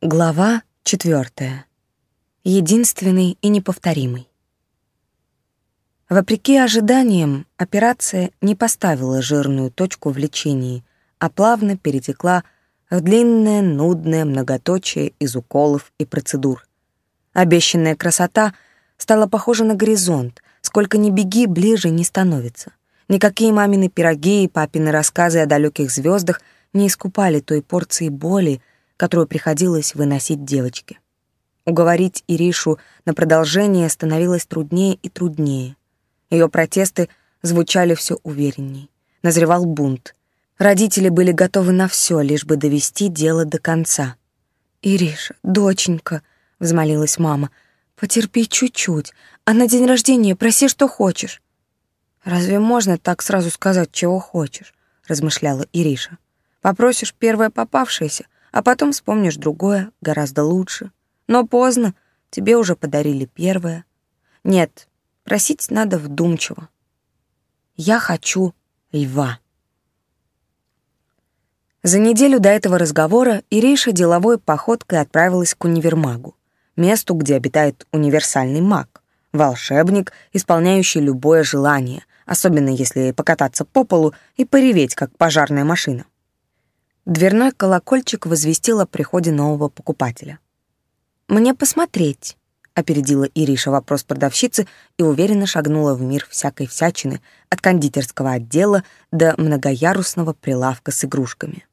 Глава четвертая. Единственный и неповторимый. Вопреки ожиданиям, операция не поставила жирную точку в лечении, а плавно перетекла в длинное, нудное многоточие из уколов и процедур. Обещанная красота стала похожа на горизонт, сколько ни беги, ближе не становится. Никакие мамины пироги и папины рассказы о далеких звездах не искупали той порции боли, которую приходилось выносить девочке. Уговорить Иришу на продолжение становилось труднее и труднее. Ее протесты звучали все уверенней. Назревал бунт. Родители были готовы на все, лишь бы довести дело до конца. «Ириша, доченька», — взмолилась мама, — «потерпи чуть-чуть, а на день рождения проси, что хочешь». «Разве можно так сразу сказать, чего хочешь?» — размышляла Ириша. «Попросишь первое попавшееся, а потом вспомнишь другое, гораздо лучше. Но поздно, тебе уже подарили первое. Нет, просить надо вдумчиво. Я хочу льва. За неделю до этого разговора Ириша деловой походкой отправилась к универмагу, месту, где обитает универсальный маг, волшебник, исполняющий любое желание, особенно если покататься по полу и пореветь, как пожарная машина. Дверной колокольчик возвестил о приходе нового покупателя. «Мне посмотреть», — опередила Ириша вопрос продавщицы и уверенно шагнула в мир всякой всячины, от кондитерского отдела до многоярусного прилавка с игрушками.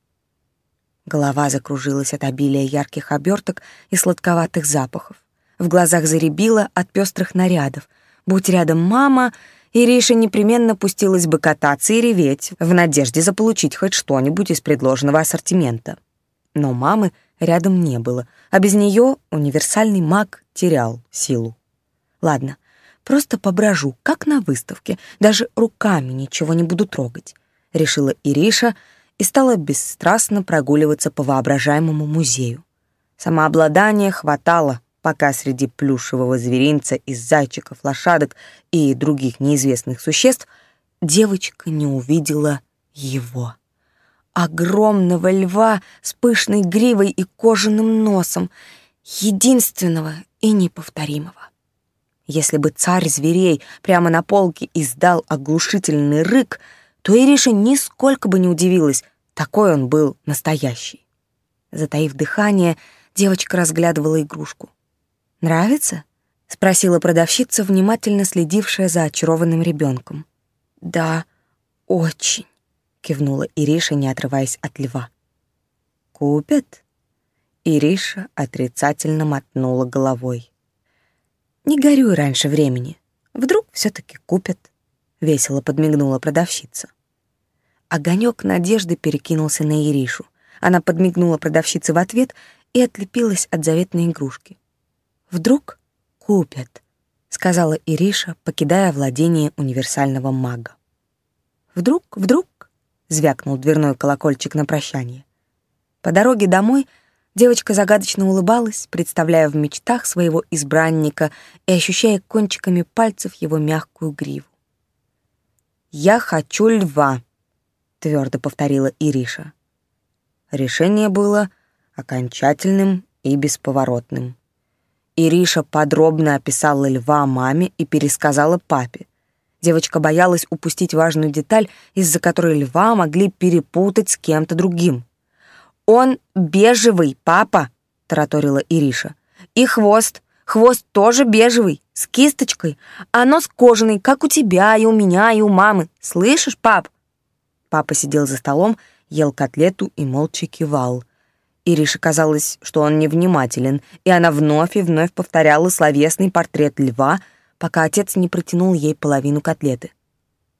Голова закружилась от обилия ярких оберток и сладковатых запахов. В глазах заребило от пестрых нарядов. Будь рядом мама, Ириша непременно пустилась бы кататься и реветь, в надежде заполучить хоть что-нибудь из предложенного ассортимента. Но мамы рядом не было, а без нее универсальный маг терял силу. Ладно, просто поброжу, как на выставке, даже руками ничего не буду трогать, решила Ириша и стала бесстрастно прогуливаться по воображаемому музею. Самообладания хватало, пока среди плюшевого зверинца из зайчиков, лошадок и других неизвестных существ девочка не увидела его. Огромного льва с пышной гривой и кожаным носом, единственного и неповторимого. Если бы царь зверей прямо на полке издал оглушительный рык, то Ириша нисколько бы не удивилась, такой он был настоящий. Затаив дыхание, девочка разглядывала игрушку. «Нравится?» — спросила продавщица, внимательно следившая за очарованным ребенком. «Да, очень», — кивнула Ириша, не отрываясь от льва. «Купят?» Ириша отрицательно мотнула головой. «Не горюй раньше времени. Вдруг все таки купят», — весело подмигнула продавщица. Огонек надежды перекинулся на Иришу. Она подмигнула продавщице в ответ и отлепилась от заветной игрушки. Вдруг купят, сказала Ириша, покидая владение универсального мага. Вдруг, вдруг, звякнул дверной колокольчик на прощание. По дороге домой девочка загадочно улыбалась, представляя в мечтах своего избранника и ощущая кончиками пальцев его мягкую гриву. «Я хочу льва», — твердо повторила Ириша. Решение было окончательным и бесповоротным. Ириша подробно описала льва маме и пересказала папе. Девочка боялась упустить важную деталь, из-за которой льва могли перепутать с кем-то другим. «Он бежевый, папа», — тараторила Ириша. «И хвост. Хвост тоже бежевый, с кисточкой, а нос кожаный, как у тебя, и у меня, и у мамы. Слышишь, пап?» Папа сидел за столом, ел котлету и молча кивал — Ирише казалось, что он невнимателен, и она вновь и вновь повторяла словесный портрет льва, пока отец не протянул ей половину котлеты.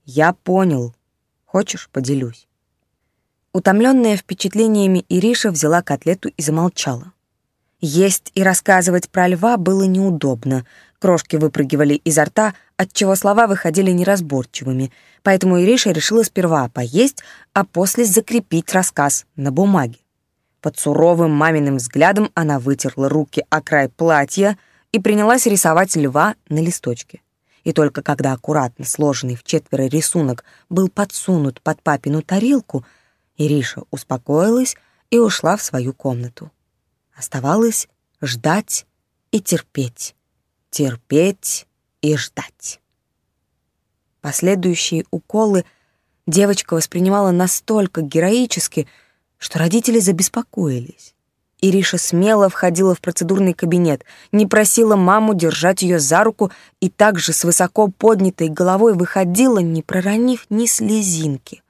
«Я понял. Хочешь, поделюсь?» Утомленная впечатлениями Ириша взяла котлету и замолчала. Есть и рассказывать про льва было неудобно. Крошки выпрыгивали изо рта, отчего слова выходили неразборчивыми, поэтому Ириша решила сперва поесть, а после закрепить рассказ на бумаге. Под суровым маминым взглядом она вытерла руки о край платья и принялась рисовать льва на листочке. И только когда аккуратно сложенный в четверо рисунок был подсунут под папину тарелку, Ириша успокоилась и ушла в свою комнату. Оставалось ждать и терпеть, терпеть и ждать. Последующие уколы девочка воспринимала настолько героически, что родители забеспокоились. Ириша смело входила в процедурный кабинет, не просила маму держать ее за руку и также с высоко поднятой головой выходила, не проронив ни слезинки.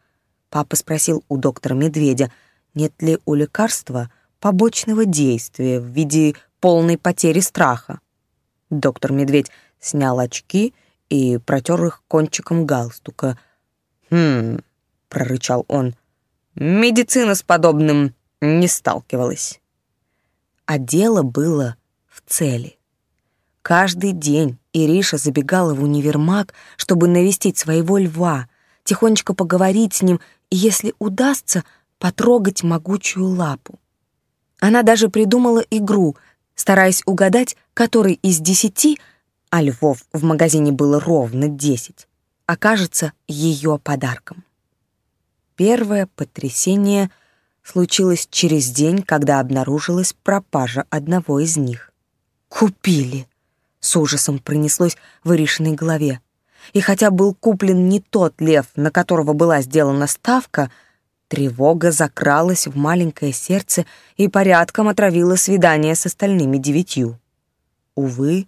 Папа спросил у доктора Медведя, нет ли у лекарства побочного действия в виде полной потери страха. Доктор Медведь снял очки и протер их кончиком галстука. «Хм...» — прорычал он. «Медицина с подобным не сталкивалась». А дело было в цели. Каждый день Ириша забегала в универмаг, чтобы навестить своего льва, тихонечко поговорить с ним и, если удастся, потрогать могучую лапу. Она даже придумала игру, стараясь угадать, который из десяти — а львов в магазине было ровно десять, окажется ее подарком. Первое потрясение случилось через день, когда обнаружилась пропажа одного из них. «Купили!» — с ужасом пронеслось в Иришиной голове. И хотя был куплен не тот лев, на которого была сделана ставка, тревога закралась в маленькое сердце и порядком отравила свидание с остальными девятью. Увы,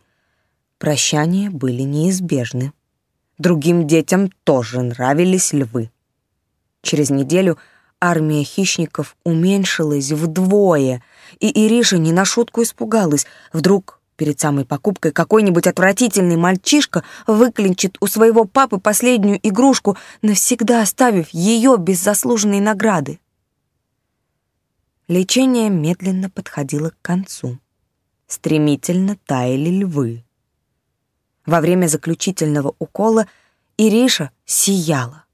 Прощания были неизбежны. Другим детям тоже нравились львы. Через неделю армия хищников уменьшилась вдвое, и Ириша не на шутку испугалась. Вдруг перед самой покупкой какой-нибудь отвратительный мальчишка выклинчит у своего папы последнюю игрушку, навсегда оставив ее без заслуженной награды. Лечение медленно подходило к концу. Стремительно таяли львы. Во время заключительного укола Ириша сияла.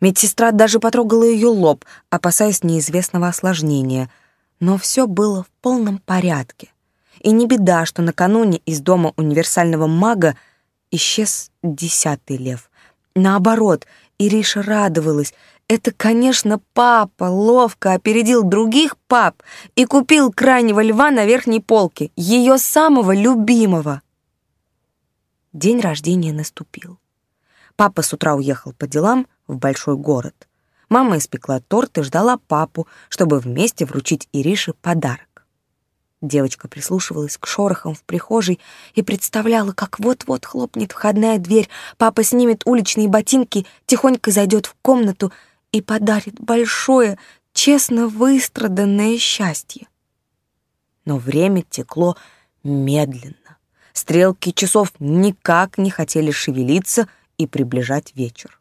Медсестра даже потрогала ее лоб, опасаясь неизвестного осложнения. Но все было в полном порядке. И не беда, что накануне из дома универсального мага исчез десятый лев. Наоборот, Ириша радовалась. Это, конечно, папа ловко опередил других пап и купил крайнего льва на верхней полке, ее самого любимого. День рождения наступил. Папа с утра уехал по делам в большой город. Мама испекла торт и ждала папу, чтобы вместе вручить Ирише подарок. Девочка прислушивалась к шорохам в прихожей и представляла, как вот-вот хлопнет входная дверь, папа снимет уличные ботинки, тихонько зайдет в комнату и подарит большое, честно выстраданное счастье. Но время текло медленно. Стрелки часов никак не хотели шевелиться и приближать вечер.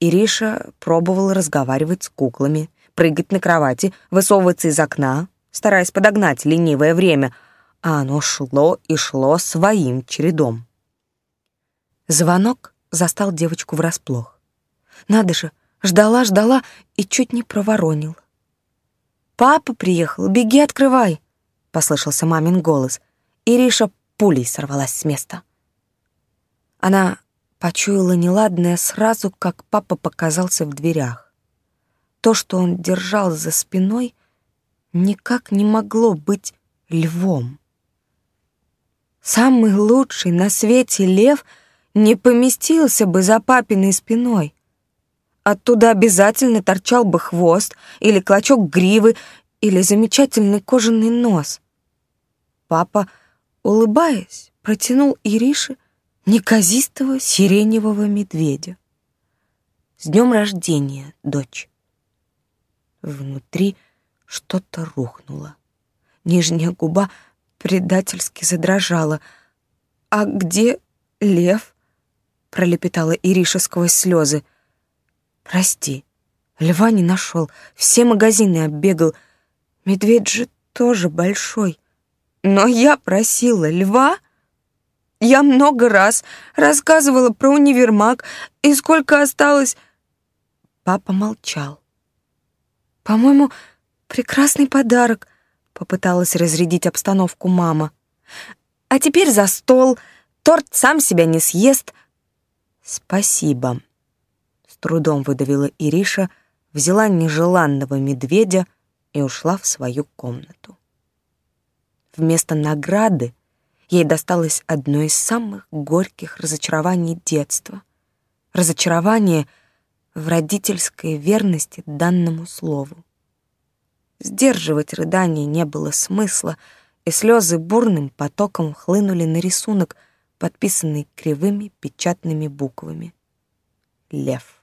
Ириша пробовала разговаривать с куклами, прыгать на кровати, высовываться из окна, стараясь подогнать ленивое время, а оно шло и шло своим чередом. Звонок застал девочку врасплох. Надо же, ждала-ждала и чуть не проворонил. «Папа приехал, беги, открывай!» — послышался мамин голос. Ириша пулей сорвалась с места. Она почуяла неладное сразу, как папа показался в дверях. То, что он держал за спиной, никак не могло быть львом. Самый лучший на свете лев не поместился бы за папиной спиной. Оттуда обязательно торчал бы хвост или клочок гривы или замечательный кожаный нос. Папа улыбаясь, протянул Ирише неказистого сиреневого медведя. «С днем рождения, дочь!» Внутри что-то рухнуло. Нижняя губа предательски задрожала. «А где лев?» — пролепетала Ириша сквозь слезы. «Прости, льва не нашел, все магазины оббегал. Медведь же тоже большой. Но я просила льва. Я много раз рассказывала про универмаг и сколько осталось. Папа молчал. По-моему, прекрасный подарок, попыталась разрядить обстановку мама. А теперь за стол. Торт сам себя не съест. Спасибо. С трудом выдавила Ириша, взяла нежеланного медведя и ушла в свою комнату. вместо награды ей досталось одно из самых горьких разочарований детства. Разочарование в родительской верности данному слову. Сдерживать рыдание не было смысла, и слезы бурным потоком хлынули на рисунок, подписанный кривыми печатными буквами. Лев.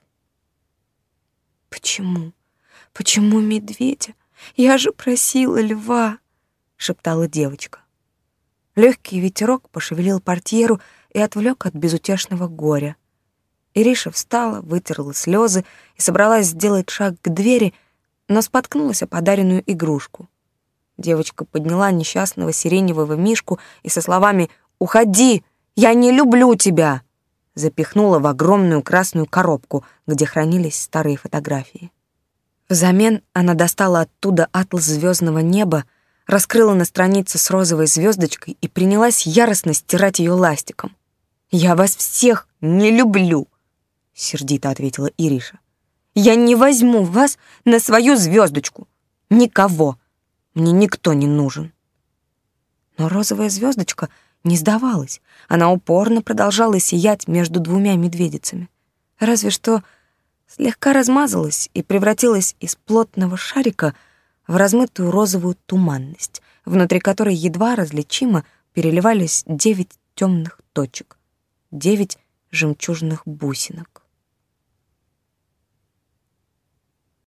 «Почему? Почему медведя? Я же просила льва!» — шептала девочка. Легкий ветерок пошевелил портьеру и отвлек от безутешного горя. Ириша встала, вытерла слезы и собралась сделать шаг к двери, но споткнулась о подаренную игрушку. Девочка подняла несчастного сиреневого мишку и со словами «Уходи! Я не люблю тебя!» запихнула в огромную красную коробку, где хранились старые фотографии. Взамен она достала оттуда атлас звездного неба, раскрыла на странице с розовой звездочкой и принялась яростно стирать ее ластиком. «Я вас всех не люблю!» — сердито ответила Ириша. «Я не возьму вас на свою звездочку! Никого! Мне никто не нужен!» Но розовая звездочка не сдавалась. Она упорно продолжала сиять между двумя медведицами. Разве что слегка размазалась и превратилась из плотного шарика в размытую розовую туманность, внутри которой едва различимо переливались девять темных точек, девять жемчужных бусинок.